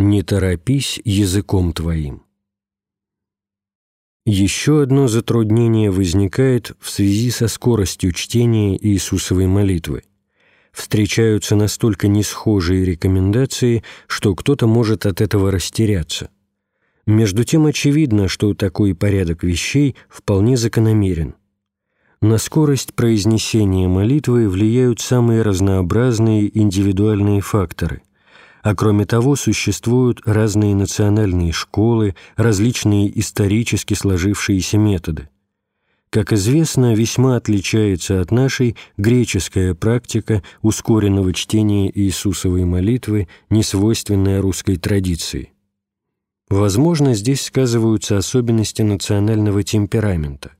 «Не торопись языком твоим». Еще одно затруднение возникает в связи со скоростью чтения Иисусовой молитвы. Встречаются настолько несхожие рекомендации, что кто-то может от этого растеряться. Между тем очевидно, что такой порядок вещей вполне закономерен. На скорость произнесения молитвы влияют самые разнообразные индивидуальные факторы. А кроме того, существуют разные национальные школы, различные исторически сложившиеся методы. Как известно, весьма отличается от нашей греческая практика ускоренного чтения Иисусовой молитвы, несвойственная русской традиции. Возможно, здесь сказываются особенности национального темперамента.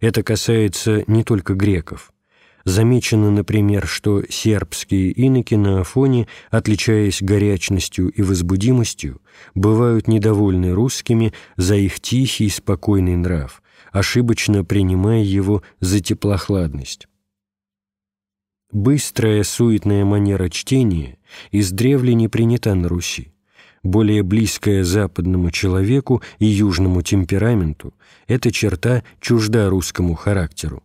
Это касается не только греков. Замечено, например, что сербские иноки на Афоне, отличаясь горячностью и возбудимостью, бывают недовольны русскими за их тихий и спокойный нрав, ошибочно принимая его за теплохладность. Быстрая суетная манера чтения издревле не принята на Руси более близкая западному человеку и южному темпераменту, эта черта чужда русскому характеру.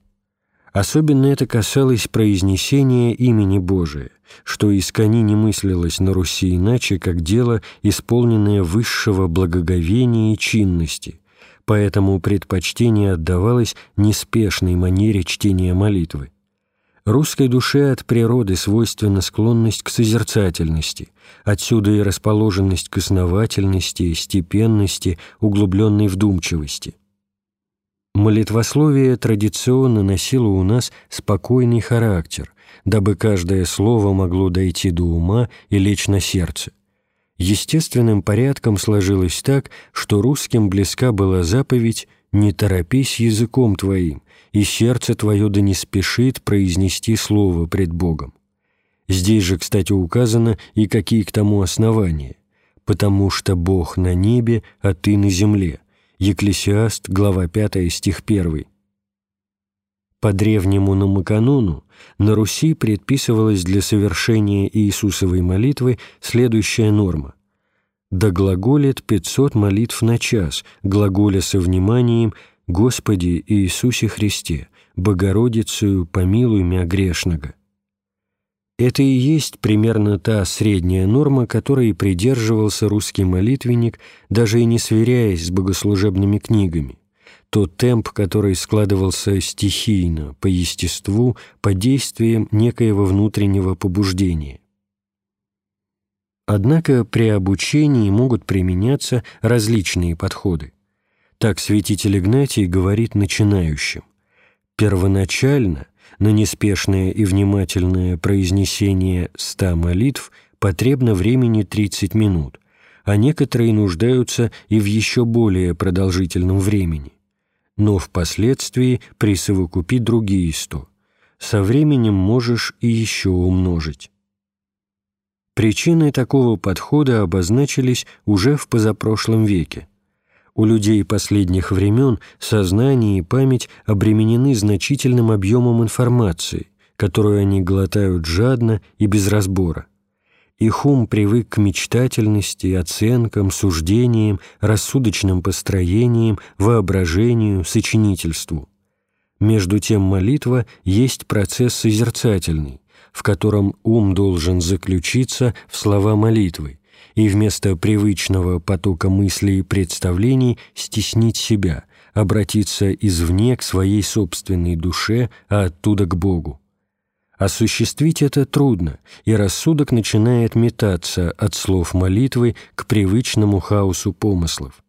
Особенно это касалось произнесения имени Божия, что искони не мыслилось на Руси иначе, как дело, исполненное высшего благоговения и чинности, поэтому предпочтение отдавалось неспешной манере чтения молитвы. Русской душе от природы свойственна склонность к созерцательности, отсюда и расположенность к основательности, степенности, углубленной вдумчивости. Молитвословие традиционно носило у нас спокойный характер, дабы каждое слово могло дойти до ума и лечь на сердце. Естественным порядком сложилось так, что русским близка была заповедь «Не торопись языком твоим, и сердце твое да не спешит произнести слово пред Богом. Здесь же, кстати, указано и какие к тому основания. «Потому что Бог на небе, а ты на земле». Екклесиаст, глава 5, стих 1. По древнему намаканону на Руси предписывалась для совершения Иисусовой молитвы следующая норма. «Да глаголит 500 молитв на час, глаголя со вниманием – Господи Иисусе Христе, Богородицею помилуй мя грешного». Это и есть примерно та средняя норма, которой придерживался русский молитвенник, даже и не сверяясь с богослужебными книгами. Тот темп, который складывался стихийно, по естеству, по действиям некоего внутреннего побуждения. Однако при обучении могут применяться различные подходы. Так святитель Игнатий говорит начинающим. Первоначально на неспешное и внимательное произнесение ста молитв потребно времени 30 минут, а некоторые нуждаются и в еще более продолжительном времени. Но впоследствии присовокупи другие сто. Со временем можешь и еще умножить. Причины такого подхода обозначились уже в позапрошлом веке. У людей последних времен сознание и память обременены значительным объемом информации, которую они глотают жадно и без разбора. Их ум привык к мечтательности, оценкам, суждениям, рассудочным построениям, воображению, сочинительству. Между тем молитва есть процесс созерцательный, в котором ум должен заключиться в слова молитвы, и вместо привычного потока мыслей и представлений стеснить себя, обратиться извне к своей собственной душе, а оттуда к Богу. Осуществить это трудно, и рассудок начинает метаться от слов молитвы к привычному хаосу помыслов.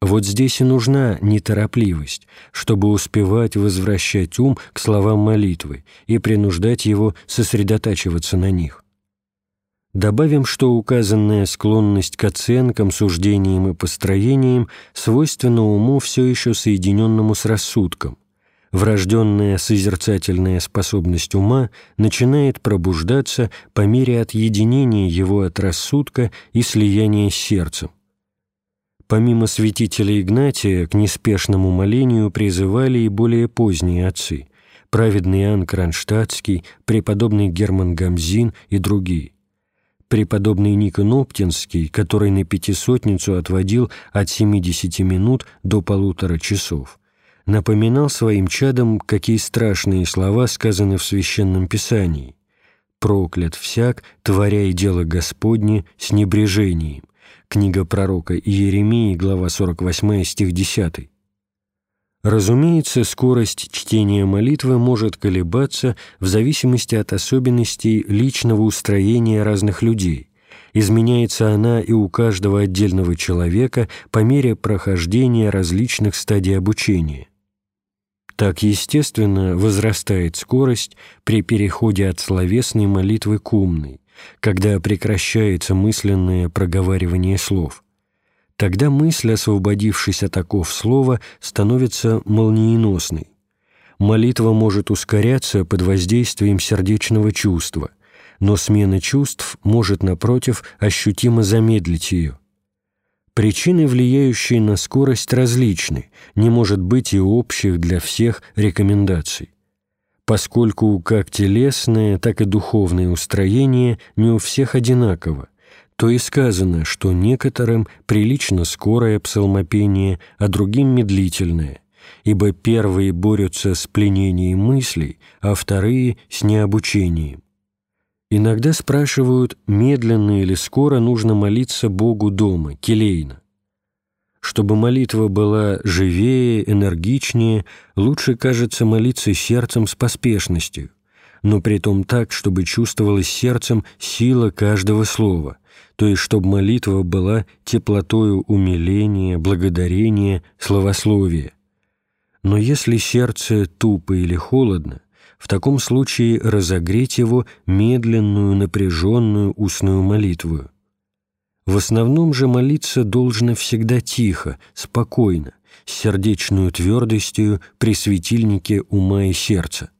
Вот здесь и нужна неторопливость, чтобы успевать возвращать ум к словам молитвы и принуждать его сосредотачиваться на них. Добавим, что указанная склонность к оценкам, суждениям и построениям свойственна уму все еще соединенному с рассудком. Врожденная созерцательная способность ума начинает пробуждаться по мере отъединения его от рассудка и слияния с сердцем. Помимо святителя Игнатия, к неспешному молению призывали и более поздние отцы – праведный Иоанн Кронштадтский, преподобный Герман Гамзин и другие – преподобный Никон Оптинский, который на Пятисотницу отводил от 70 минут до полутора часов, напоминал своим чадам, какие страшные слова сказаны в Священном Писании. «Проклят всяк, творя и дело Господне с небрежением». Книга пророка Иеремии, глава 48, стих 10. Разумеется, скорость чтения молитвы может колебаться в зависимости от особенностей личного устроения разных людей. Изменяется она и у каждого отдельного человека по мере прохождения различных стадий обучения. Так, естественно, возрастает скорость при переходе от словесной молитвы к умной, когда прекращается мысленное проговаривание слов – Тогда мысль, освободившись от оков слова, становится молниеносной. Молитва может ускоряться под воздействием сердечного чувства, но смена чувств может, напротив, ощутимо замедлить ее. Причины, влияющие на скорость, различны, не может быть и общих для всех рекомендаций. Поскольку как телесное, так и духовное устроение не у всех одинаково, то и сказано, что некоторым прилично скорое псалмопение, а другим медлительное, ибо первые борются с пленением мыслей, а вторые — с необучением. Иногда спрашивают, медленно или скоро нужно молиться Богу дома, келейно. Чтобы молитва была живее, энергичнее, лучше, кажется, молиться сердцем с поспешностью, но при том так, чтобы чувствовалась сердцем сила каждого слова, то есть чтобы молитва была теплотою умиления, благодарения, словословия. Но если сердце тупо или холодно, в таком случае разогреть его медленную, напряженную устную молитву. В основном же молиться должно всегда тихо, спокойно, с сердечную твердостью при светильнике ума и сердца.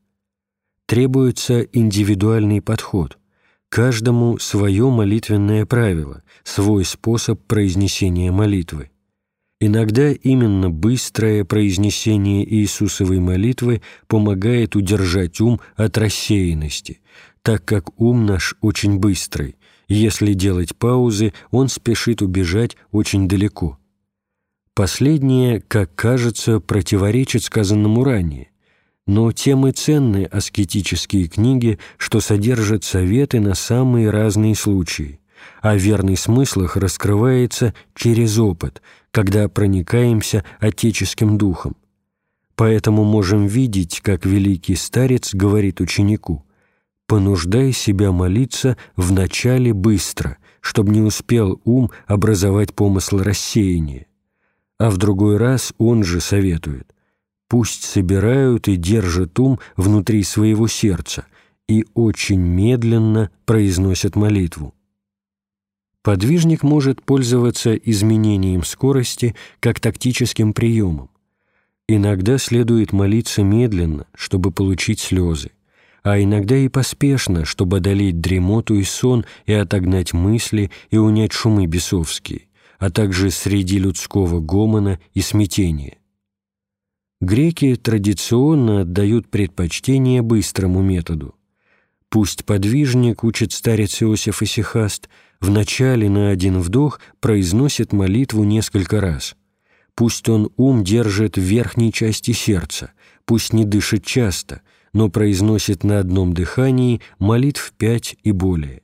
Требуется индивидуальный подход, Каждому свое молитвенное правило, свой способ произнесения молитвы. Иногда именно быстрое произнесение Иисусовой молитвы помогает удержать ум от рассеянности, так как ум наш очень быстрый, если делать паузы, он спешит убежать очень далеко. Последнее, как кажется, противоречит сказанному ранее, но тем и ценны аскетические книги, что содержат советы на самые разные случаи, а верный смысл их раскрывается через опыт, когда проникаемся отеческим духом. Поэтому можем видеть, как великий старец говорит ученику «Понуждай себя молиться вначале быстро, чтобы не успел ум образовать помысл рассеяния». А в другой раз он же советует – пусть собирают и держат ум внутри своего сердца и очень медленно произносят молитву. Подвижник может пользоваться изменением скорости как тактическим приемом. Иногда следует молиться медленно, чтобы получить слезы, а иногда и поспешно, чтобы одолеть дремоту и сон и отогнать мысли и унять шумы бесовские, а также среди людского гомона и смятения. Греки традиционно отдают предпочтение быстрому методу. Пусть подвижник, учит старец Иосиф Исихаст, вначале на один вдох произносит молитву несколько раз. Пусть он ум держит в верхней части сердца, пусть не дышит часто, но произносит на одном дыхании молитв пять и более.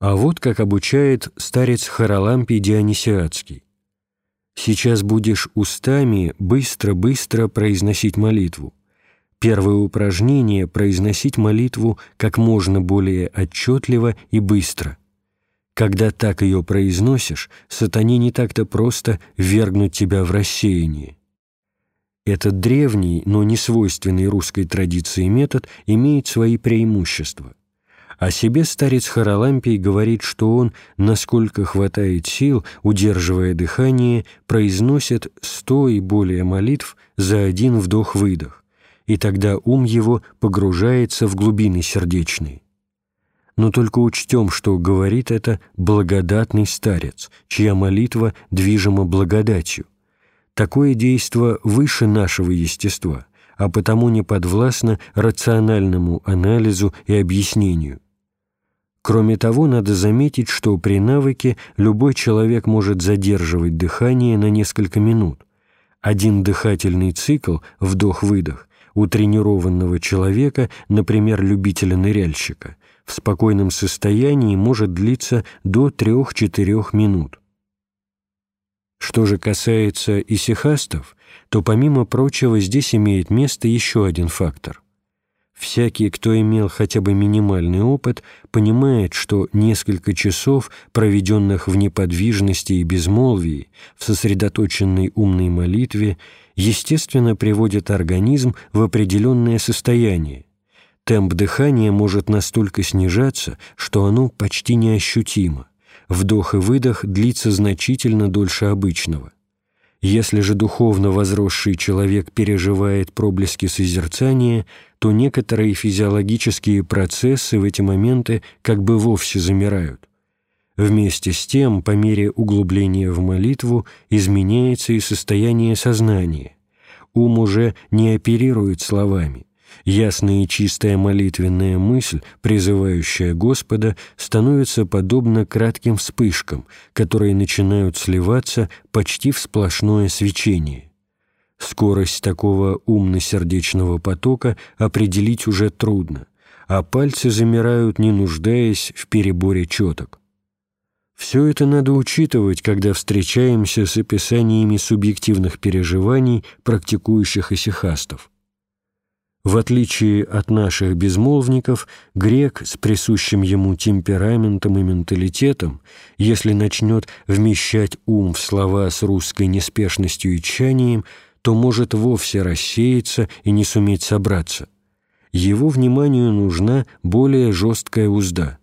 А вот как обучает старец Харалампий Дионисиадский. Сейчас будешь устами быстро-быстро произносить молитву. Первое упражнение – произносить молитву как можно более отчетливо и быстро. Когда так ее произносишь, сатане не так-то просто вергнуть тебя в рассеяние. Этот древний, но не свойственный русской традиции метод имеет свои преимущества – о себе старец Харалампий говорит, что он, насколько хватает сил, удерживая дыхание, произносит сто и более молитв за один вдох-выдох, и тогда ум его погружается в глубины сердечные. Но только учтем, что говорит это благодатный старец, чья молитва движима благодатью. Такое действо выше нашего естества, а потому не подвластно рациональному анализу и объяснению. Кроме того, надо заметить, что при навыке любой человек может задерживать дыхание на несколько минут. Один дыхательный цикл, вдох-выдох, у тренированного человека, например, любителя-ныряльщика, в спокойном состоянии может длиться до 3-4 минут. Что же касается исихастов, то помимо прочего здесь имеет место еще один фактор. Всякий, кто имел хотя бы минимальный опыт, понимает, что несколько часов, проведенных в неподвижности и безмолвии, в сосредоточенной умной молитве, естественно приводят организм в определенное состояние. Темп дыхания может настолько снижаться, что оно почти неощутимо. Вдох и выдох длится значительно дольше обычного. Если же духовно возросший человек переживает проблески созерцания, то некоторые физиологические процессы в эти моменты как бы вовсе замирают. Вместе с тем, по мере углубления в молитву, изменяется и состояние сознания. Ум уже не оперирует словами, Ясная и чистая молитвенная мысль, призывающая Господа, становится подобна кратким вспышкам, которые начинают сливаться почти в сплошное свечение. Скорость такого умно-сердечного потока определить уже трудно, а пальцы замирают, не нуждаясь в переборе четок. Все это надо учитывать, когда встречаемся с описаниями субъективных переживаний практикующих исихастов. В отличие от наших безмолвников, грек с присущим ему темпераментом и менталитетом, если начнет вмещать ум в слова с русской неспешностью и тщанием, то может вовсе рассеяться и не суметь собраться. Его вниманию нужна более жесткая узда.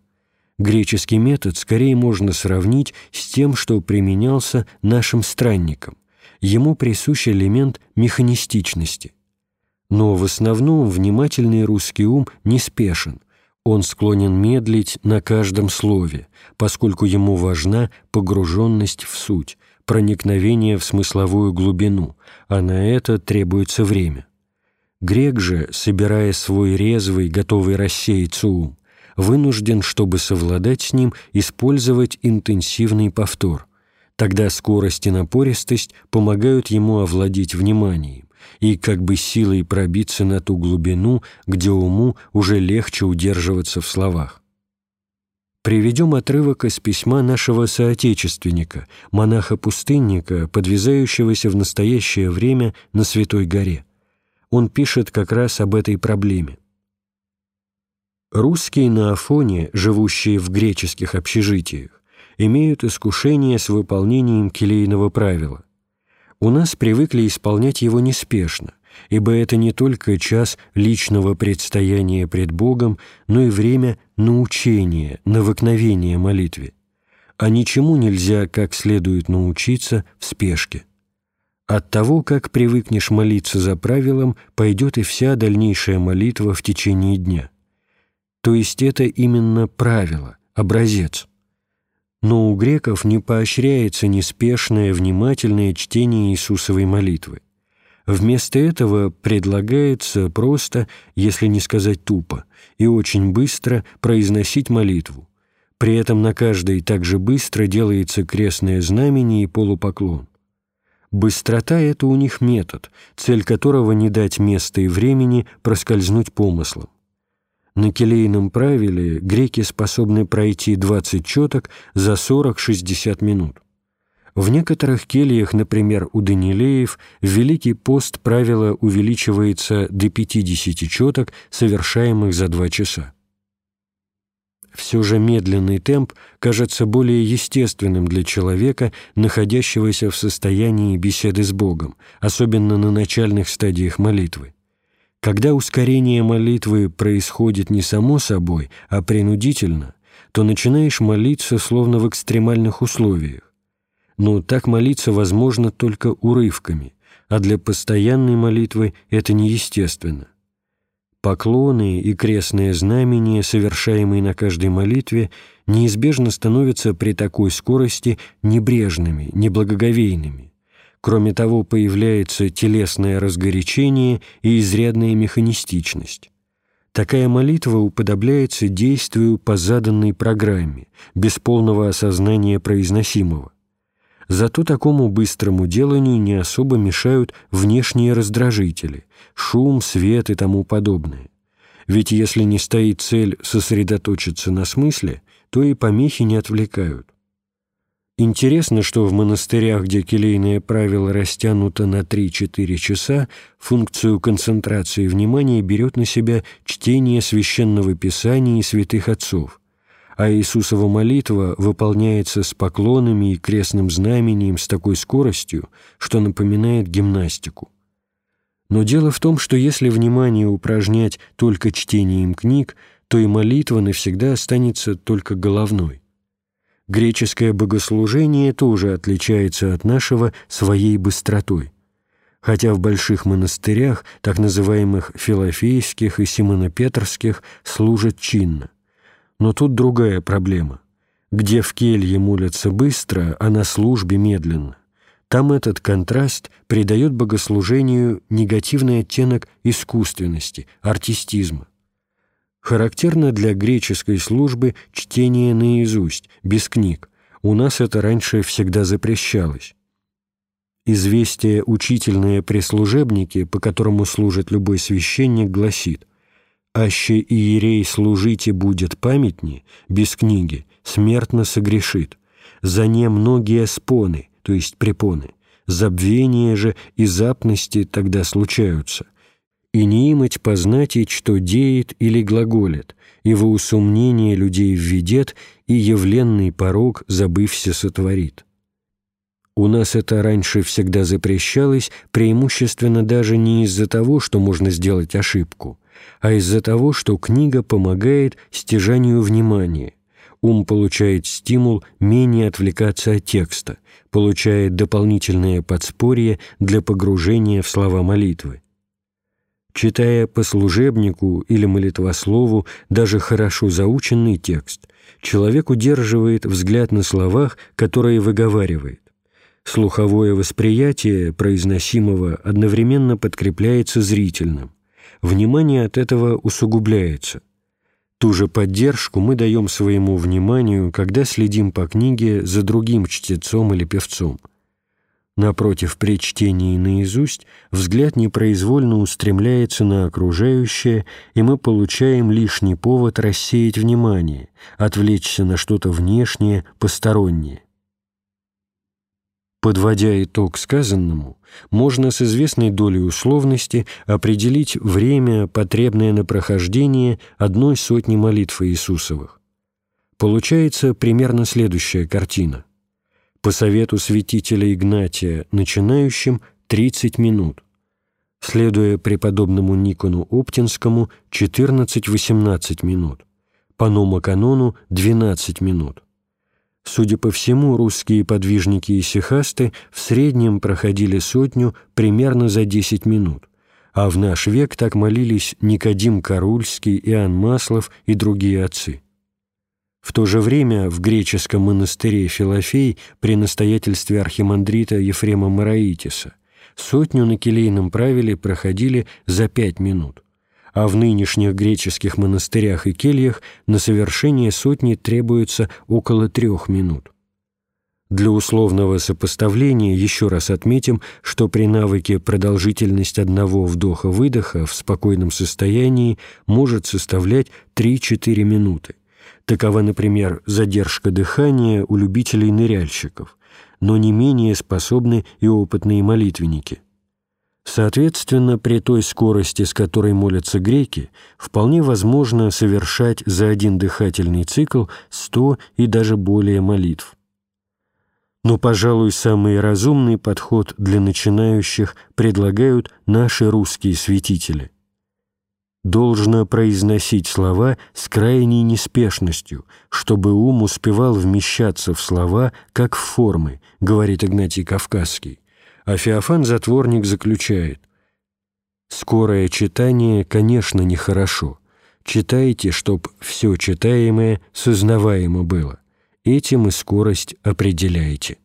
Греческий метод скорее можно сравнить с тем, что применялся нашим странникам. Ему присущ элемент механистичности – но в основном внимательный русский ум неспешен, он склонен медлить на каждом слове, поскольку ему важна погруженность в суть, проникновение в смысловую глубину, а на это требуется время. Грек же, собирая свой резвый, готовый рассеяться ум, вынужден, чтобы совладать с ним, использовать интенсивный повтор. Тогда скорость и напористость помогают ему овладеть вниманием, и как бы силой пробиться на ту глубину, где уму уже легче удерживаться в словах. Приведем отрывок из письма нашего соотечественника, монаха-пустынника, подвязающегося в настоящее время на Святой горе. Он пишет как раз об этой проблеме. Русские на Афоне, живущие в греческих общежитиях, имеют искушение с выполнением келейного правила – у нас привыкли исполнять его неспешно, ибо это не только час личного предстояния пред Богом, но и время научения, навыкновения молитве. А ничему нельзя как следует научиться в спешке. От того, как привыкнешь молиться за правилом, пойдет и вся дальнейшая молитва в течение дня. То есть это именно правило, образец – но у греков не поощряется неспешное, внимательное чтение Иисусовой молитвы. Вместо этого предлагается просто, если не сказать тупо, и очень быстро произносить молитву. При этом на каждой также быстро делается крестное знамение и полупоклон. Быстрота — это у них метод, цель которого не дать места и времени проскользнуть помыслом. На келейном правиле греки способны пройти 20 четок за 40-60 минут. В некоторых кельях, например, у Данилеев, Великий пост правило увеличивается до 50 четок, совершаемых за 2 часа. Все же медленный темп кажется более естественным для человека, находящегося в состоянии беседы с Богом, особенно на начальных стадиях молитвы. Когда ускорение молитвы происходит не само собой, а принудительно, то начинаешь молиться словно в экстремальных условиях. Но так молиться возможно только урывками, а для постоянной молитвы это неестественно. Поклоны и крестные знамения, совершаемые на каждой молитве, неизбежно становятся при такой скорости небрежными, неблагоговейными. Кроме того, появляется телесное разгорячение и изрядная механистичность. Такая молитва уподобляется действию по заданной программе, без полного осознания произносимого. Зато такому быстрому деланию не особо мешают внешние раздражители – шум, свет и тому подобное. Ведь если не стоит цель сосредоточиться на смысле, то и помехи не отвлекают. Интересно, что в монастырях, где келейное правило растянуто на 3-4 часа, функцию концентрации внимания берет на себя чтение священного писания и святых отцов, а Иисусова молитва выполняется с поклонами и крестным знамением с такой скоростью, что напоминает гимнастику. Но дело в том, что если внимание упражнять только чтением книг, то и молитва навсегда останется только головной. Греческое богослужение тоже отличается от нашего своей быстротой. Хотя в больших монастырях, так называемых филофейских и симонопетрских, служат чинно. Но тут другая проблема. Где в келье молятся быстро, а на службе медленно. Там этот контраст придает богослужению негативный оттенок искусственности, артистизма. Характерно для греческой службы чтение наизусть, без книг. У нас это раньше всегда запрещалось. Известие учительное при служебнике, по которому служит любой священник, гласит «Аще иерей служите будет памятни, без книги, смертно согрешит. За не многие споны, то есть препоны. Забвения же и запности тогда случаются. И не имать познатить, что деет или глаголит, и во усомнение людей введет, и явленный порог, забывся, сотворит. У нас это раньше всегда запрещалось, преимущественно даже не из-за того, что можно сделать ошибку, а из-за того, что книга помогает стяжанию внимания, ум получает стимул менее отвлекаться от текста, получает дополнительное подспорье для погружения в слова молитвы. Читая по служебнику или молитвослову даже хорошо заученный текст, человек удерживает взгляд на словах, которые выговаривает. Слуховое восприятие произносимого одновременно подкрепляется зрительным. Внимание от этого усугубляется – Ту же поддержку мы даем своему вниманию, когда следим по книге за другим чтецом или певцом. Напротив, при чтении наизусть взгляд непроизвольно устремляется на окружающее, и мы получаем лишний повод рассеять внимание, отвлечься на что-то внешнее, постороннее. Подводя итог сказанному, можно с известной долей условности определить время, потребное на прохождение одной сотни молитв Иисусовых. Получается примерно следующая картина. По совету святителя Игнатия начинающим 30 минут, следуя преподобному Никону Оптинскому 14-18 минут, по номоканону 12 минут. Судя по всему, русские подвижники и сихасты в среднем проходили сотню примерно за 10 минут, а в наш век так молились Никодим Карульский, Иоанн Маслов и другие отцы. В то же время в греческом монастыре Филофей при настоятельстве архимандрита Ефрема Мараитиса сотню на келейном правиле проходили за пять минут а в нынешних греческих монастырях и кельях на совершение сотни требуется около трех минут. Для условного сопоставления еще раз отметим, что при навыке продолжительность одного вдоха-выдоха в спокойном состоянии может составлять 3-4 минуты. Такова, например, задержка дыхания у любителей-ныряльщиков, но не менее способны и опытные молитвенники – Соответственно, при той скорости, с которой молятся греки, вполне возможно совершать за один дыхательный цикл сто и даже более молитв. Но, пожалуй, самый разумный подход для начинающих предлагают наши русские святители. Должно произносить слова с крайней неспешностью, чтобы ум успевал вмещаться в слова, как в формы, говорит Игнатий Кавказский. А Феофан-затворник заключает «Скорое читание, конечно, нехорошо. Читайте, чтоб все читаемое сознаваемо было. Этим и скорость определяйте».